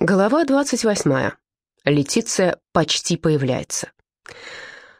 Глава 28. Летиция почти появляется.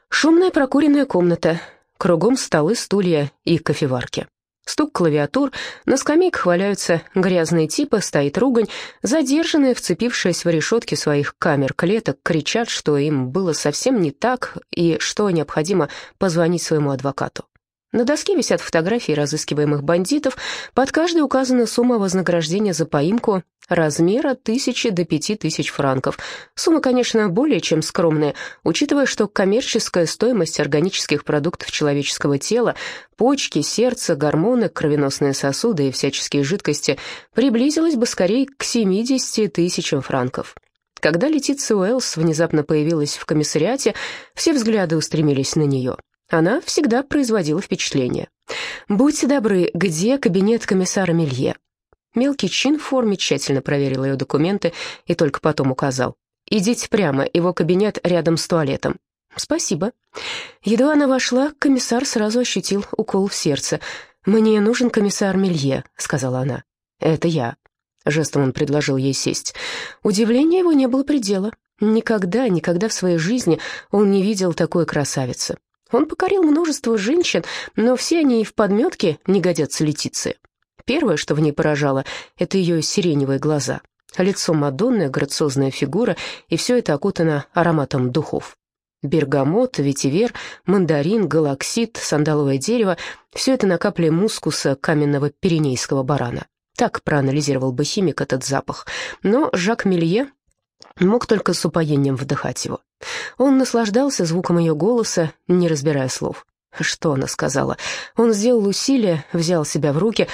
Шумная прокуренная комната. Кругом столы, стулья и кофеварки. Стук клавиатур, на скамейках валяются грязные типы, стоит ругань, задержанные, вцепившись в решетки своих камер-клеток, кричат, что им было совсем не так и что необходимо позвонить своему адвокату. На доске висят фотографии разыскиваемых бандитов, под каждой указана сумма вознаграждения за поимку размера тысячи до пяти тысяч франков. Сумма, конечно, более чем скромная, учитывая, что коммерческая стоимость органических продуктов человеческого тела, почки, сердце, гормоны, кровеносные сосуды и всяческие жидкости приблизилась бы скорее к 70 тысячам франков. Когда Летиция Уэллс внезапно появилась в комиссариате, все взгляды устремились на нее. Она всегда производила впечатление. «Будьте добры, где кабинет комиссара Мелье?» Мелкий чин в форме тщательно проверил ее документы и только потом указал. «Идите прямо, его кабинет рядом с туалетом». «Спасибо». Едва она вошла, комиссар сразу ощутил укол в сердце. «Мне нужен комиссар Мелье», — сказала она. «Это я». Жестом он предложил ей сесть. Удивления его не было предела. Никогда, никогда в своей жизни он не видел такой красавицы. Он покорил множество женщин, но все они и в подметке не годятся Летиции. Первое, что в ней поражало, это ее сиреневые глаза. Лицо Мадонны, грациозная фигура, и все это окутано ароматом духов. Бергамот, ветивер, мандарин, галаксит, сандаловое дерево — все это на капле мускуса каменного пиренейского барана. Так проанализировал бы химик этот запах. Но Жак Мелье мог только с упоением вдыхать его. Он наслаждался звуком ее голоса, не разбирая слов. Что она сказала? Он сделал усилие, взял себя в руки.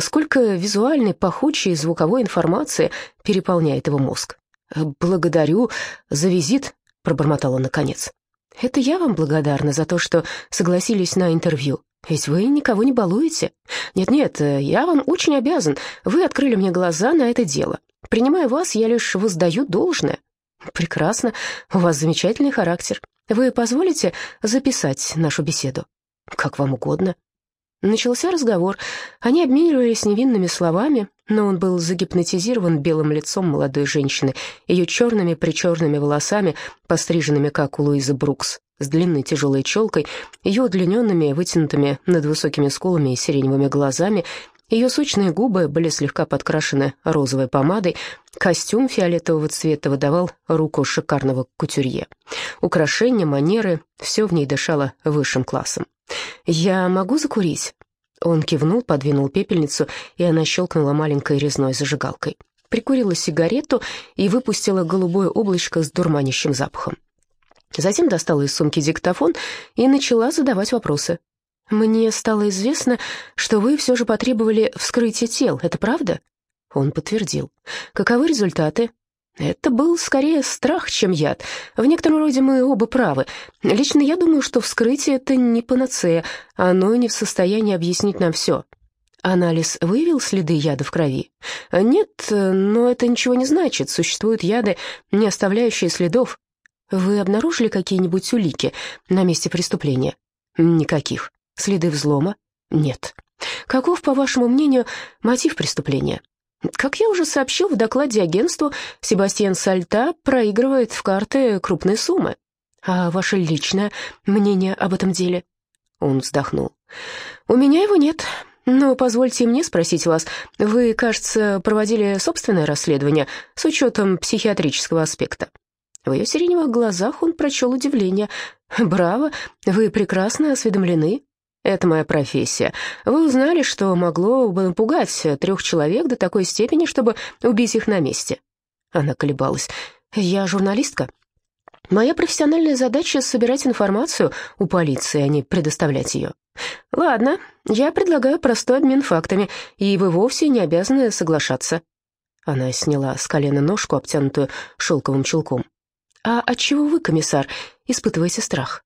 Сколько визуальной, пахучей звуковой информации переполняет его мозг. «Благодарю за визит», — пробормотал он наконец. «Это я вам благодарна за то, что согласились на интервью. Ведь вы никого не балуете. Нет-нет, я вам очень обязан. Вы открыли мне глаза на это дело. Принимая вас, я лишь воздаю должное. Прекрасно, у вас замечательный характер. Вы позволите записать нашу беседу? Как вам угодно. Начался разговор. Они обменивались невинными словами, но он был загипнотизирован белым лицом молодой женщины, ее черными причерными волосами, постриженными, как у Луизы Брукс, с длинной тяжелой челкой, ее удлиненными, вытянутыми над высокими скулами и сиреневыми глазами, ее сочные губы были слегка подкрашены розовой помадой, костюм фиолетового цвета выдавал руку шикарного кутюрье. Украшения, манеры — все в ней дышало высшим классом. «Я могу закурить?» Он кивнул, подвинул пепельницу, и она щелкнула маленькой резной зажигалкой. Прикурила сигарету и выпустила голубое облачко с дурманящим запахом. Затем достала из сумки диктофон и начала задавать вопросы. «Мне стало известно, что вы все же потребовали вскрытия тел, это правда?» Он подтвердил. «Каковы результаты?» «Это был скорее страх, чем яд. В некотором роде мы оба правы. Лично я думаю, что вскрытие — это не панацея, оно не в состоянии объяснить нам все». Анализ выявил следы яда в крови? Нет, но это ничего не значит. Существуют яды, не оставляющие следов. Вы обнаружили какие-нибудь улики на месте преступления? Никаких. Следы взлома? Нет. Каков, по вашему мнению, мотив преступления? Как я уже сообщил в докладе агентству, Себастьян Сальта проигрывает в карты крупные суммы. А ваше личное мнение об этом деле? Он вздохнул. У меня его нет. Но позвольте мне спросить вас, вы, кажется, проводили собственное расследование с учетом психиатрического аспекта. В ее сиреневых глазах он прочел удивление. «Браво, вы прекрасно осведомлены. Это моя профессия. Вы узнали, что могло бы напугать трех человек до такой степени, чтобы убить их на месте?» Она колебалась. «Я журналистка. Моя профессиональная задача — собирать информацию у полиции, а не предоставлять ее. Ладно, я предлагаю простой обмен фактами, и вы вовсе не обязаны соглашаться». Она сняла с колена ножку, обтянутую шелковым чулком. «А отчего вы, комиссар, испытываете страх?»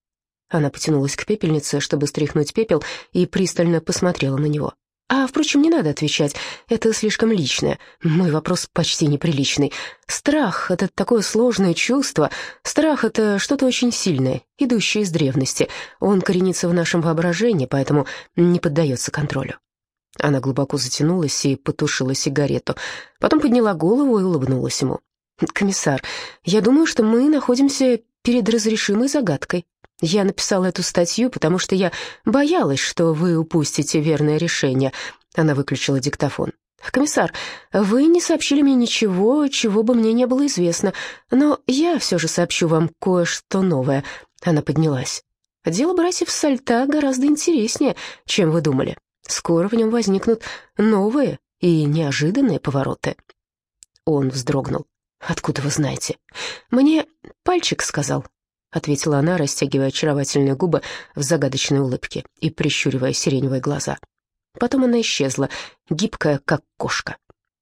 Она потянулась к пепельнице, чтобы стряхнуть пепел, и пристально посмотрела на него. «А, впрочем, не надо отвечать, это слишком личное. Мой вопрос почти неприличный. Страх — это такое сложное чувство. Страх — это что-то очень сильное, идущее из древности. Он коренится в нашем воображении, поэтому не поддается контролю». Она глубоко затянулась и потушила сигарету. Потом подняла голову и улыбнулась ему. Комиссар, я думаю, что мы находимся перед разрешимой загадкой. Я написала эту статью, потому что я боялась, что вы упустите верное решение. Она выключила диктофон. «Комиссар, вы не сообщили мне ничего, чего бы мне не было известно, но я все же сообщу вам кое-что новое». Она поднялась. «Дело братьев Сальта гораздо интереснее, чем вы думали. Скоро в нем возникнут новые и неожиданные повороты». Он вздрогнул. «Откуда вы знаете?» «Мне пальчик сказал», — ответила она, растягивая очаровательные губы в загадочной улыбке и прищуривая сиреневые глаза. Потом она исчезла, гибкая, как кошка.